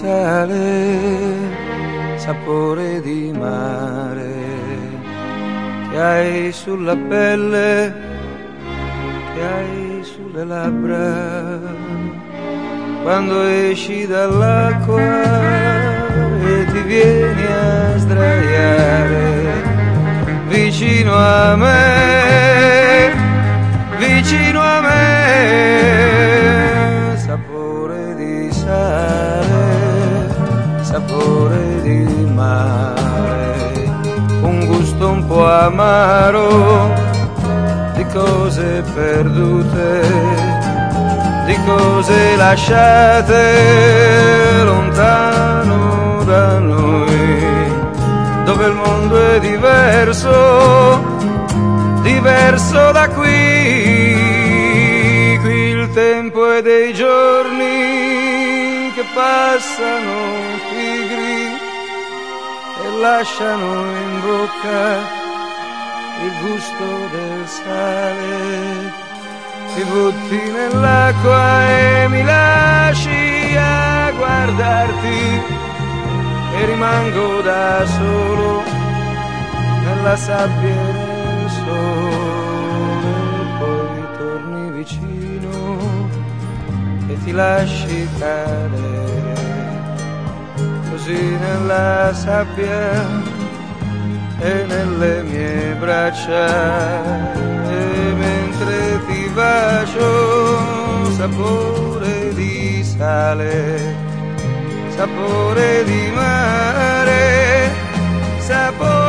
sale, sapore di mare che hai sulla pelle, che hai sulle labbra, quando esci dall'acqua e ti vieni a sdraiare vicino a me, di mare, un gusto un po' amaro di cose perdute, di cose lasciate lontano da noi dove il mondo è diverso, diverso da qui. Qui il tempo è dei giorni che passano pigri e lasciano in bocca il gusto del sale. Ti butti nell'acqua e mi lasci a guardarti e rimango da solo nella sabbia e nel sole, poi torni vicino e ti lasci cadere così nella sabbia e nelle mie braccia. E mentre ti bacio sapore di sale, sapore di mare, sapore